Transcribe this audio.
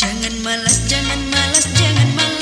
Jangan malas, jangan malas, jangan malas.